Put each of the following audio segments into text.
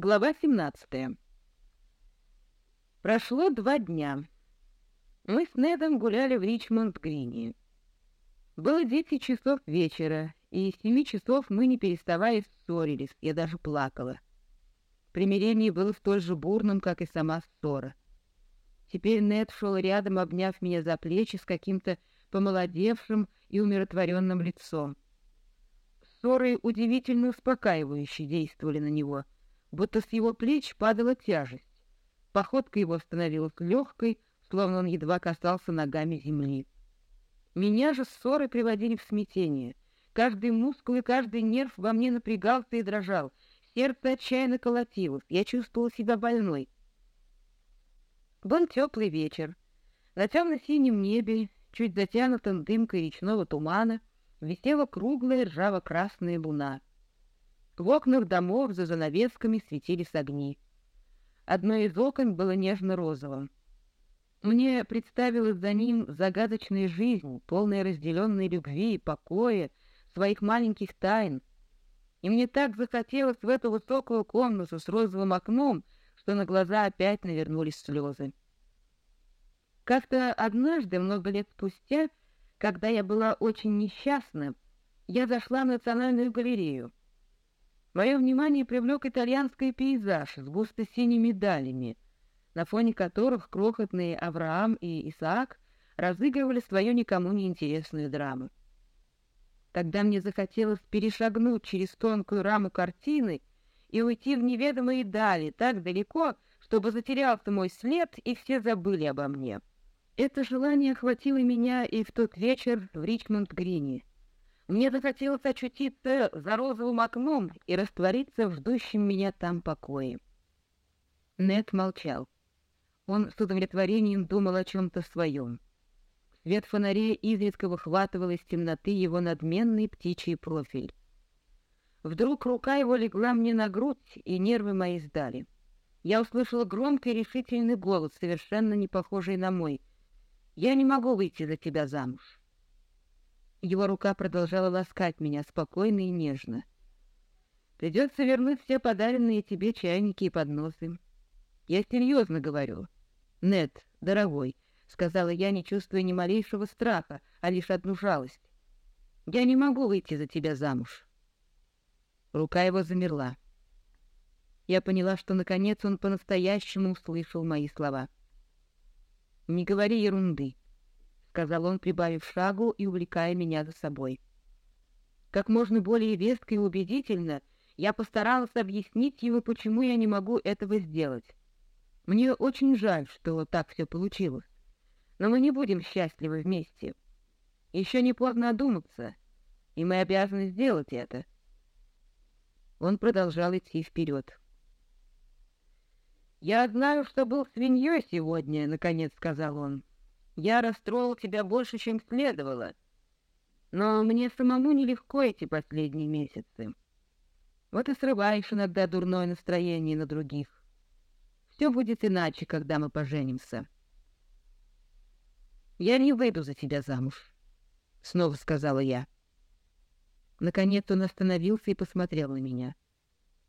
Глава 17. Прошло два дня. Мы с Недом гуляли в Ричмонд-Грине. Было десять часов вечера, и с семи часов мы, не переставая, ссорились, я даже плакала. Примирение было столь же бурным, как и сама ссора. Теперь Нед шел рядом, обняв меня за плечи с каким-то помолодевшим и умиротворенным лицом. Ссоры удивительно успокаивающе действовали на него — будто с его плеч падала тяжесть. Походка его становилась легкой, словно он едва касался ногами земли. Меня же ссоры приводили в смятение. Каждый мускул и каждый нерв во мне напрягался и дрожал. Сердце отчаянно колотилось. Я чувствовала себя больной. Был теплый вечер. На темно-синем небе, чуть затянутом дымкой речного тумана, висела круглая ржаво-красная луна. В окнах домов за занавесками светились огни. Одно из окон было нежно-розовым. Мне представилась за ним загадочная жизнь, полная разделенной любви и покоя, своих маленьких тайн. И мне так захотелось в эту высокую комнату с розовым окном, что на глаза опять навернулись слезы. Как-то однажды, много лет спустя, когда я была очень несчастна, я зашла в Национальную галерею. Мое внимание привлек итальянский пейзаж с густо-синими далями, на фоне которых крохотные Авраам и Исаак разыгрывали свою никому не интересную драму. Тогда мне захотелось перешагнуть через тонкую раму картины и уйти в неведомые дали так далеко, чтобы затерялся мой след, и все забыли обо мне. Это желание охватило меня и в тот вечер в Ричмонд-Грине. Мне захотелось очутиться за розовым окном и раствориться в ждущем меня там покое. Нет молчал. Он с удовлетворением думал о чем-то своем. Свет фонарей изредка выхватывал из темноты его надменный птичий профиль. Вдруг рука его легла мне на грудь, и нервы мои сдали. Я услышала громкий решительный голос, совершенно не похожий на мой. «Я не могу выйти за тебя замуж». Его рука продолжала ласкать меня спокойно и нежно. Придется вернуть все подаренные тебе чайники и подносы. Я серьезно говорю. Нет, дорогой, — сказала я, не чувствуя ни малейшего страха, а лишь одну жалость. Я не могу выйти за тебя замуж. Рука его замерла. Я поняла, что, наконец, он по-настоящему услышал мои слова. «Не говори ерунды», сказал он, прибавив шагу и увлекая меня за собой. Как можно более вестко и убедительно я постаралась объяснить ему, почему я не могу этого сделать. Мне очень жаль, что так все получилось. Но мы не будем счастливы вместе. Еще не поздно одуматься, и мы обязаны сделать это. Он продолжал идти вперед. «Я знаю, что был свиньей сегодня», — наконец сказал он. Я расстроил тебя больше, чем следовало. Но мне самому нелегко эти последние месяцы. Вот и срываешь иногда дурное настроение на других. Все будет иначе, когда мы поженимся. Я не выйду за тебя замуж, — снова сказала я. Наконец он остановился и посмотрел на меня.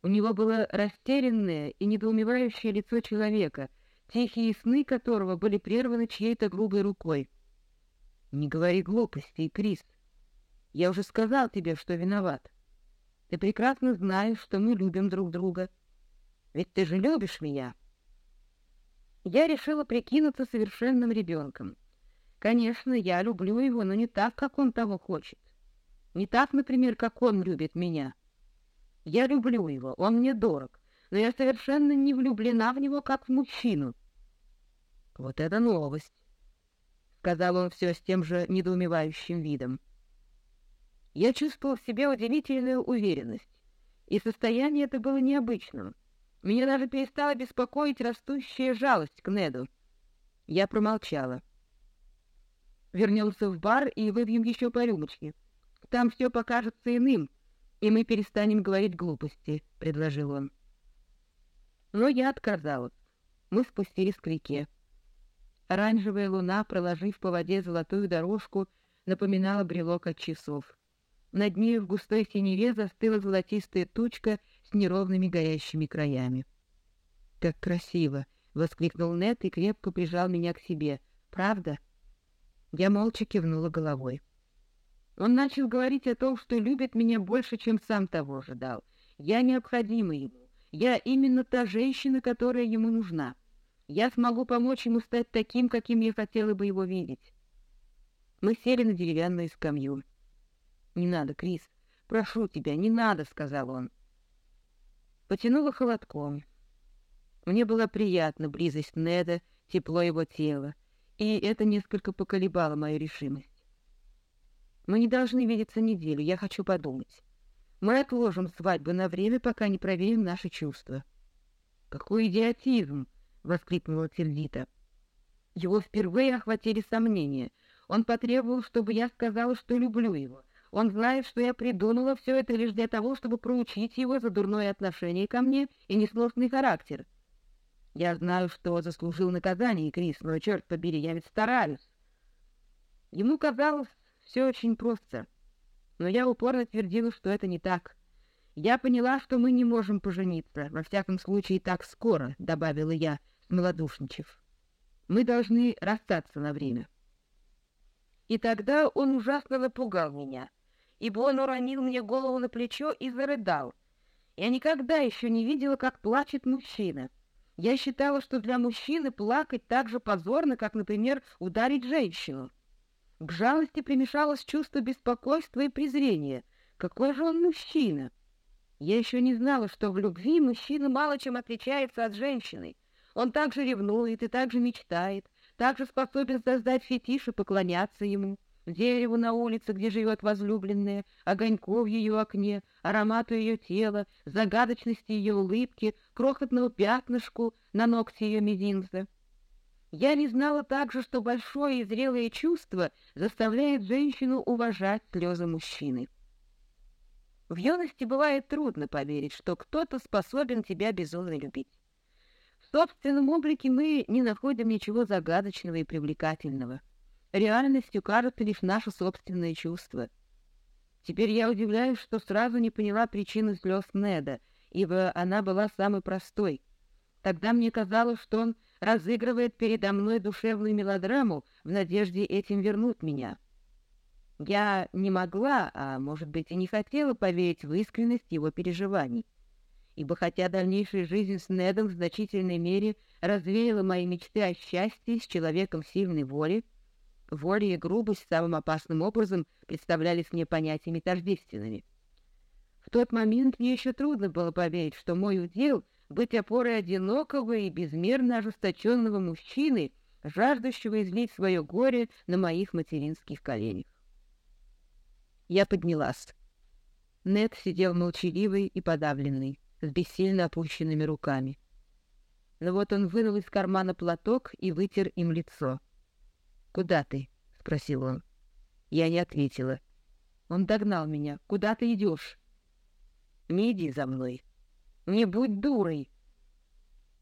У него было растерянное и недоумевающее лицо человека — тихие сны которого были прерваны чьей-то грубой рукой. «Не говори глупостей, Крис. Я уже сказал тебе, что виноват. Ты прекрасно знаешь, что мы любим друг друга. Ведь ты же любишь меня». Я решила прикинуться совершенным ребенком. Конечно, я люблю его, но не так, как он того хочет. Не так, например, как он любит меня. Я люблю его, он мне дорог, но я совершенно не влюблена в него, как в мужчину. «Вот это новость!» — сказал он все с тем же недоумевающим видом. Я чувствовал в себе удивительную уверенность, и состояние это было необычным. Меня даже перестала беспокоить растущая жалость к Неду. Я промолчала. Вернемся в бар и выпьем еще по рюмочке. Там все покажется иным, и мы перестанем говорить глупости, — предложил он. Но я отказалась. Мы спустились к реке. Оранжевая луна, проложив по воде золотую дорожку, напоминала брелок от часов. Над ней в густой синеве застыла золотистая тучка с неровными горящими краями. «Как красиво!» — воскликнул Нет и крепко прижал меня к себе. «Правда?» Я молча кивнула головой. Он начал говорить о том, что любит меня больше, чем сам того ожидал. Я необходима ему. Я именно та женщина, которая ему нужна. Я смогу помочь ему стать таким, каким я хотела бы его видеть. Мы сели на деревянную скамью. «Не надо, Крис, прошу тебя, не надо», — сказал он. Потянуло холодком. Мне была приятна близость Неда, тепло его тела, и это несколько поколебало мою решимость. Мы не должны видеться неделю, я хочу подумать. Мы отложим свадьбу на время, пока не проверим наши чувства. «Какой идиотизм!» — воскликнула сердито. Его впервые охватили сомнения. Он потребовал, чтобы я сказала, что люблю его. Он знает, что я придумала все это лишь для того, чтобы проучить его за дурное отношение ко мне и несносный характер. Я знаю, что заслужил наказание, Крис, но, черт побери, я ведь стараюсь. Ему казалось все очень просто, но я упорно твердила, что это не так. Я поняла, что мы не можем пожениться, во всяком случае так скоро, — добавила я, смолодушничав. Мы должны расстаться на время. И тогда он ужасно напугал меня — ибо он уронил мне голову на плечо и зарыдал. Я никогда еще не видела, как плачет мужчина. Я считала, что для мужчины плакать так же позорно, как, например, ударить женщину. К жалости примешалось чувство беспокойства и презрения. Какой же он мужчина? Я еще не знала, что в любви мужчина мало чем отличается от женщины. Он также ревнует и также мечтает, также способен создать фетиш и поклоняться ему дереву на улице, где живет возлюбленная, огоньку в ее окне, аромату ее тела, загадочности ее улыбки, крохотного пятнышку на ногте ее мизинца. Я не знала также, что большое и зрелое чувство заставляет женщину уважать слезы мужчины. В юности бывает трудно поверить, что кто-то способен тебя безумно любить. В собственном облике мы не находим ничего загадочного и привлекательного — Реальностью кажется лишь наше собственное чувство. Теперь я удивляюсь, что сразу не поняла причину слез Неда, ибо она была самой простой. Тогда мне казалось, что он разыгрывает передо мной душевную мелодраму в надежде этим вернуть меня. Я не могла, а, может быть, и не хотела поверить в искренность его переживаний. Ибо хотя дальнейшая жизнь с Недом в значительной мере развеяла мои мечты о счастье с человеком сильной воли, Воля и грубость самым опасным образом представлялись мне понятиями тождественными. В тот момент мне еще трудно было поверить, что мой удел — быть опорой одинокого и безмерно ожесточенного мужчины, жаждущего излить свое горе на моих материнских коленях. Я поднялась. Нед сидел молчаливый и подавленный, с бессильно опущенными руками. Но вот он вынул из кармана платок и вытер им лицо — «Куда ты?» — спросил он. Я не ответила. Он догнал меня. «Куда ты идешь?» «Не иди за мной. Не будь дурой!»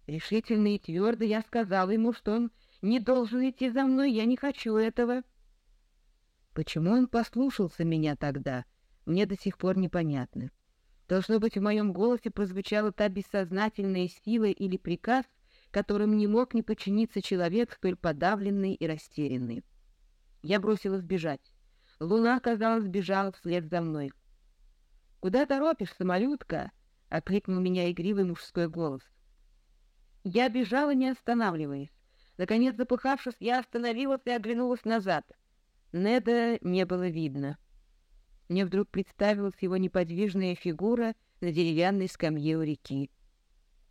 Решительно и твердо я сказала ему, что он не должен идти за мной, я не хочу этого. Почему он послушался меня тогда, мне до сих пор непонятно. Должно быть, в моем голосе прозвучала та бессознательная сила или приказ, которым не мог не подчиниться человек, столь подавленный и растерянный. Я бросилась бежать. Луна, казалось, бежала вслед за мной. «Куда торопишься, малютка?» — окликнул меня игривый мужской голос. Я бежала, не останавливаясь. Наконец, запыхавшись, я остановилась и оглянулась назад. Неда не было видно. Мне вдруг представилась его неподвижная фигура на деревянной скамье у реки.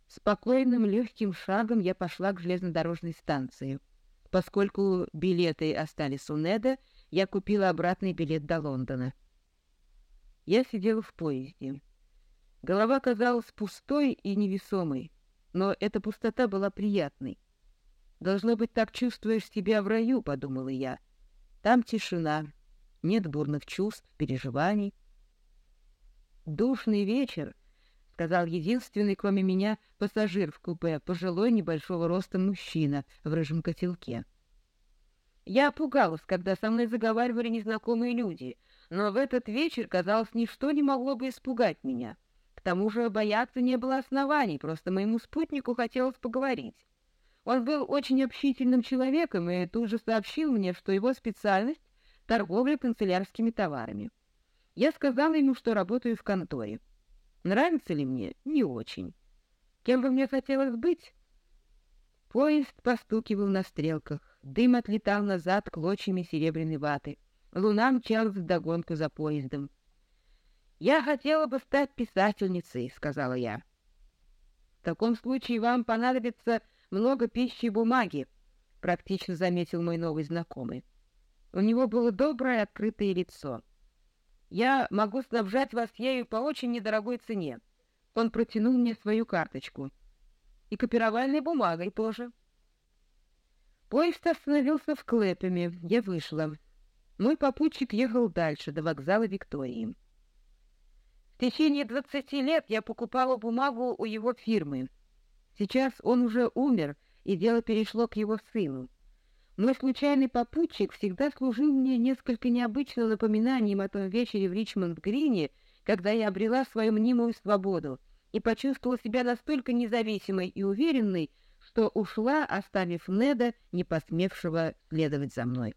Спокойным легким шагом я пошла к железнодорожной станции. Поскольку билеты остались у Неда, я купила обратный билет до Лондона. Я сидела в поезде. Голова казалась пустой и невесомой, но эта пустота была приятной. «Должно быть, так чувствуешь себя в раю», — подумала я. «Там тишина, нет бурных чувств, переживаний». Душный вечер — сказал единственный, кроме меня, пассажир в купе, пожилой небольшого роста мужчина в рыжем котелке. Я пугалась, когда со мной заговаривали незнакомые люди, но в этот вечер, казалось, ничто не могло бы испугать меня. К тому же бояться не было оснований, просто моему спутнику хотелось поговорить. Он был очень общительным человеком и тут же сообщил мне, что его специальность — торговля канцелярскими товарами. Я сказала ему, что работаю в конторе. Нравится ли мне? Не очень. Кем бы мне хотелось быть? Поезд постукивал на стрелках, дым отлетал назад клочьями серебряной ваты. Луна мчалась вдогонку за поездом. «Я хотела бы стать писательницей», — сказала я. «В таком случае вам понадобится много пищи и бумаги», — практично заметил мой новый знакомый. У него было доброе открытое лицо. «Я могу снабжать вас ею по очень недорогой цене». Он протянул мне свою карточку и копировальной бумагой тоже. Поезд остановился в Клэпеме. Я вышла. Мой попутчик ехал дальше, до вокзала Виктории. В течение двадцати лет я покупала бумагу у его фирмы. Сейчас он уже умер, и дело перешло к его сыну. Мой случайный попутчик всегда служил мне несколько необычным напоминанием о том вечере в Ричмонд-Грине, когда я обрела свою мнимую свободу и почувствовала себя настолько независимой и уверенной, что ушла, оставив Неда, не посмевшего следовать за мной.